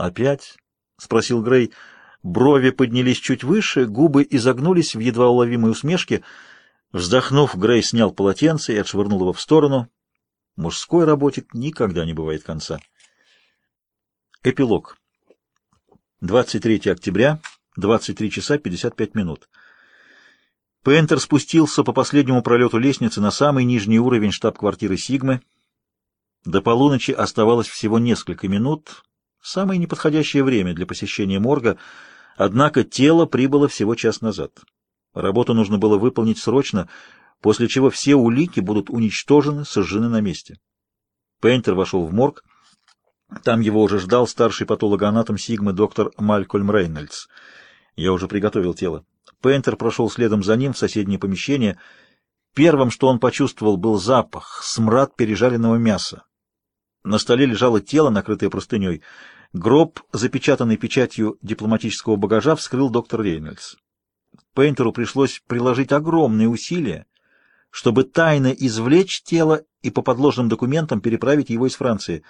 «Опять?» — спросил Грей. Брови поднялись чуть выше, губы изогнулись в едва уловимой усмешке. Вздохнув, Грей снял полотенце и отшвырнул его в сторону. Мужской работик никогда не бывает конца. Эпилог. 23 октября, 23 часа 55 минут. Пентер спустился по последнему пролету лестницы на самый нижний уровень штаб-квартиры Сигмы. До полуночи оставалось всего несколько минут, самое неподходящее время для посещения морга, однако тело прибыло всего час назад. Работу нужно было выполнить срочно, после чего все улики будут уничтожены, сожжены на месте. Пейнтер вошел в морг. Там его уже ждал старший патологоанатом Сигмы доктор Малькольм Рейнольдс. Я уже приготовил тело. Пейнтер прошел следом за ним в соседнее помещение. Первым, что он почувствовал, был запах, смрад пережаренного мяса. На столе лежало тело, накрытое простыней. Гроб, запечатанный печатью дипломатического багажа, вскрыл доктор Рейнольдс. Пейнтеру пришлось приложить огромные усилия, чтобы тайно извлечь тело и по подложным документам переправить его из Франции.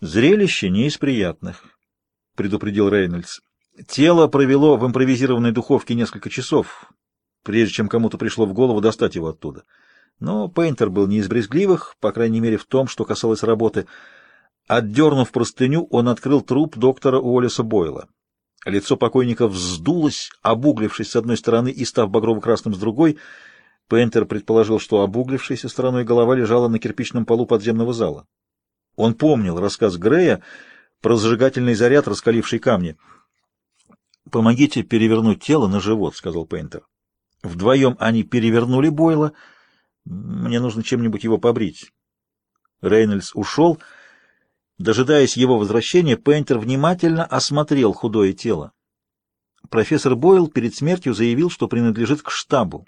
«Зрелище не из приятных», — предупредил Рейнольдс. Тело провело в импровизированной духовке несколько часов, прежде чем кому-то пришло в голову достать его оттуда. Но Пейнтер был не из брезгливых, по крайней мере в том, что касалось работы. Отдернув простыню, он открыл труп доктора Уоллеса Бойла. Лицо покойника вздулось, обуглившись с одной стороны и став багрово-красным с другой. Пейнтер предположил, что обуглившаяся стороной голова лежала на кирпичном полу подземного зала. Он помнил рассказ Грея про зажигательный заряд, раскаливший камни — «Помогите перевернуть тело на живот», — сказал Пейнтер. Вдвоем они перевернули Бойла. Мне нужно чем-нибудь его побрить. Рейнольдс ушел. Дожидаясь его возвращения, Пейнтер внимательно осмотрел худое тело. Профессор Бойл перед смертью заявил, что принадлежит к штабу.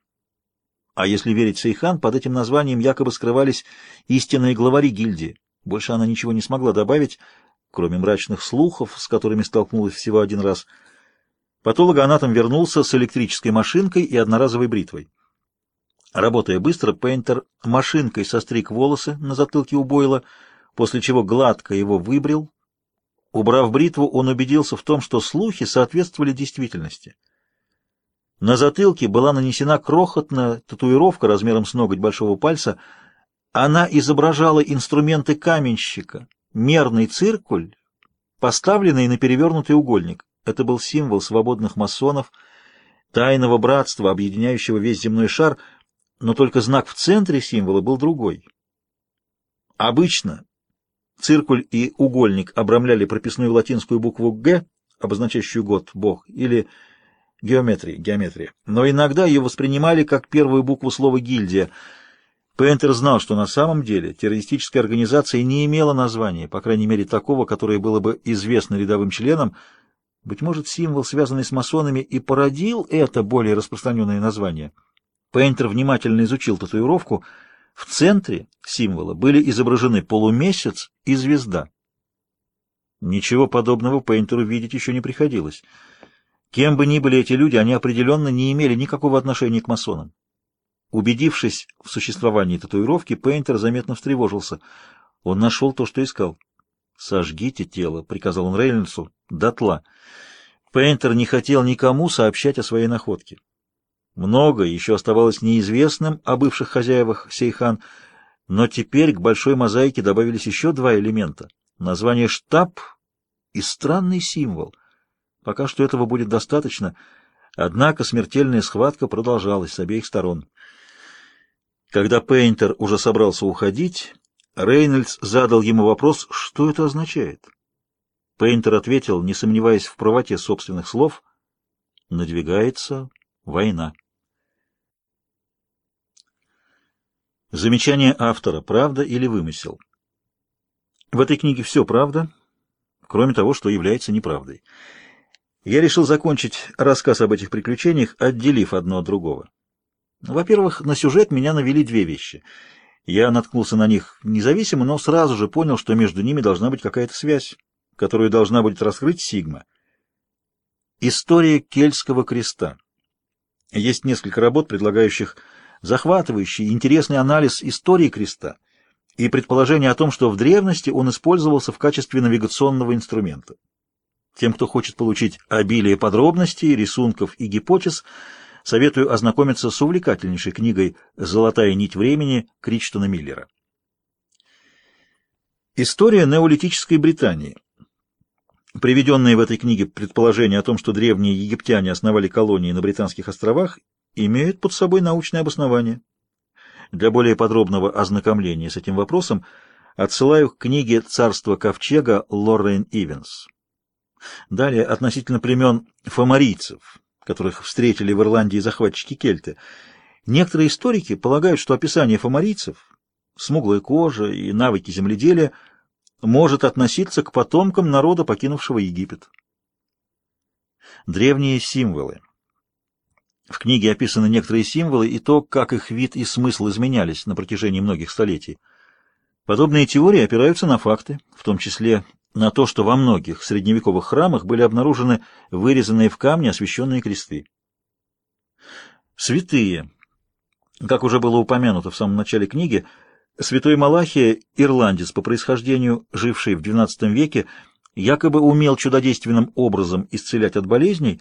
А если верить Сейхан, под этим названием якобы скрывались истинные главари гильдии. Больше она ничего не смогла добавить, кроме мрачных слухов, с которыми столкнулась всего один раз — Патологоанатом вернулся с электрической машинкой и одноразовой бритвой. Работая быстро, Пейнтер машинкой состриг волосы на затылке у Бойла, после чего гладко его выбрил. Убрав бритву, он убедился в том, что слухи соответствовали действительности. На затылке была нанесена крохотная татуировка размером с ноготь большого пальца. Она изображала инструменты каменщика, мерный циркуль, поставленный на перевернутый угольник. Это был символ свободных масонов, тайного братства, объединяющего весь земной шар, но только знак в центре символа был другой. Обычно циркуль и угольник обрамляли прописную латинскую букву «Г», обозначающую год, бог, или геометрия, геометрия. Но иногда ее воспринимали как первую букву слова «гильдия». Пентер знал, что на самом деле террористическая организация не имела названия, по крайней мере такого, которое было бы известно рядовым членам, быть может, символ, связанный с масонами, и породил это более распространенное название. Пейнтер внимательно изучил татуировку. В центре символа были изображены полумесяц и звезда. Ничего подобного Пейнтеру видеть еще не приходилось. Кем бы ни были эти люди, они определенно не имели никакого отношения к масонам. Убедившись в существовании татуировки, Пейнтер заметно встревожился. Он нашел то, что искал. «Сожгите тело», — приказал он Рейнольдсу, — «дотла». Пейнтер не хотел никому сообщать о своей находке. Много еще оставалось неизвестным о бывших хозяевах Сейхан, но теперь к большой мозаике добавились еще два элемента — название «штаб» и странный символ. Пока что этого будет достаточно, однако смертельная схватка продолжалась с обеих сторон. Когда Пейнтер уже собрался уходить, Рейнольдс задал ему вопрос, что это означает. Пейнтер ответил, не сомневаясь в правоте собственных слов, «Надвигается война». Замечание автора. Правда или вымысел? В этой книге все правда, кроме того, что является неправдой. Я решил закончить рассказ об этих приключениях, отделив одно от другого. Во-первых, на сюжет меня навели две вещи — я наткнулся на них независимо, но сразу же понял, что между ними должна быть какая-то связь, которую должна будет раскрыть Сигма. История Кельтского креста. Есть несколько работ, предлагающих захватывающий, интересный анализ истории креста и предположение о том, что в древности он использовался в качестве навигационного инструмента. Тем, кто хочет получить обилие подробностей, рисунков и гипотез, советую ознакомиться с увлекательнейшей книгой «Золотая нить времени» Кричтона Миллера. История неолитической Британии. Приведенные в этой книге предположения о том, что древние египтяне основали колонии на Британских островах, имеют под собой научное обоснование. Для более подробного ознакомления с этим вопросом отсылаю к книге «Царство ковчега» Лоррейн Ивенс. Далее относительно племен фомарийцев, которых встретили в Ирландии захватчики кельты. Некоторые историки полагают, что описание фомарийцев, смуглая кожа и навыки земледелия может относиться к потомкам народа, покинувшего Египет. Древние символы. В книге описаны некоторые символы и то, как их вид и смысл изменялись на протяжении многих столетий. Подобные теории опираются на факты, в том числе на то, что во многих средневековых храмах были обнаружены вырезанные в камне освященные кресты. Святые. Как уже было упомянуто в самом начале книги, святой Малахия, ирландец по происхождению, живший в XII веке, якобы умел чудодейственным образом исцелять от болезней,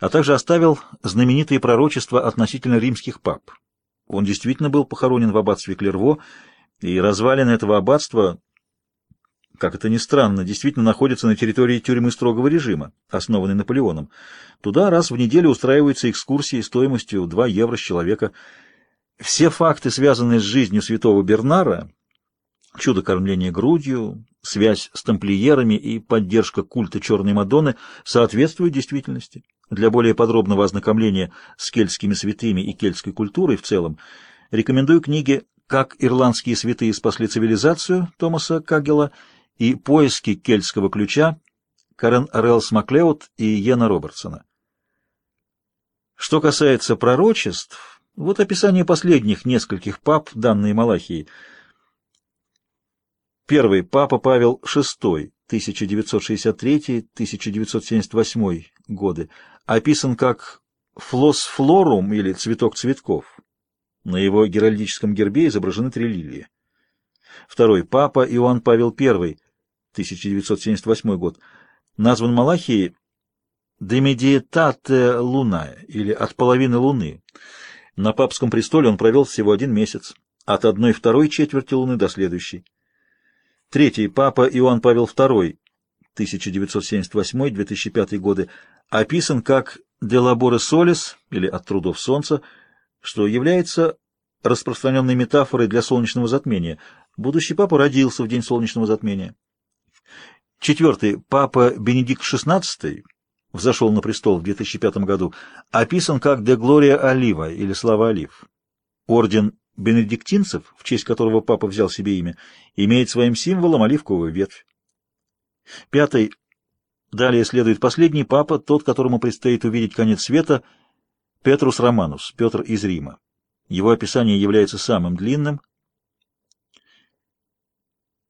а также оставил знаменитые пророчества относительно римских пап. Он действительно был похоронен в аббатстве Клерво, и развалины этого аббатства как это ни странно, действительно находится на территории тюрьмы строгого режима, основанной Наполеоном. Туда раз в неделю устраиваются экскурсии стоимостью 2 евро с человека. Все факты, связанные с жизнью святого Бернара, чудо кормления грудью, связь с тамплиерами и поддержка культа Черной Мадонны соответствуют действительности. Для более подробного ознакомления с кельтскими святыми и кельтской культурой в целом рекомендую книги «Как ирландские святые спасли цивилизацию» Томаса Кагела и «Поиски кельтского ключа» Карен Релс Маклеод и Йена Робертсона. Что касается пророчеств, вот описание последних нескольких пап, данные Малахии. Первый – Папа Павел VI, 1963-1978 годы, описан как «флос флорум» или «цветок цветков». На его геральдическом гербе изображены три лилии. Второй – Папа Иоанн Павел I, 1978 год, назван Малахией «Демедиетате луна» или «от половины луны». На папском престоле он провел всего один месяц, от одной второй четверти луны до следующей. Третий, папа Иоанн Павел II, 1978-2005 годы, описан как «de labore solis» или «от трудов солнца», что является распространенной метафорой для солнечного затмения. Будущий папа родился в день солнечного затмения. Четвертый, папа Бенедикт XVI взошел на престол в 2005 году, описан как «De Gloria Oliva» или «Слава Олив». Орден бенедиктинцев, в честь которого папа взял себе имя, имеет своим символом оливковую ветвь. Пятый. Далее следует последний папа, тот, которому предстоит увидеть конец света, Петрус Романус, Петр из Рима. Его описание является самым длинным,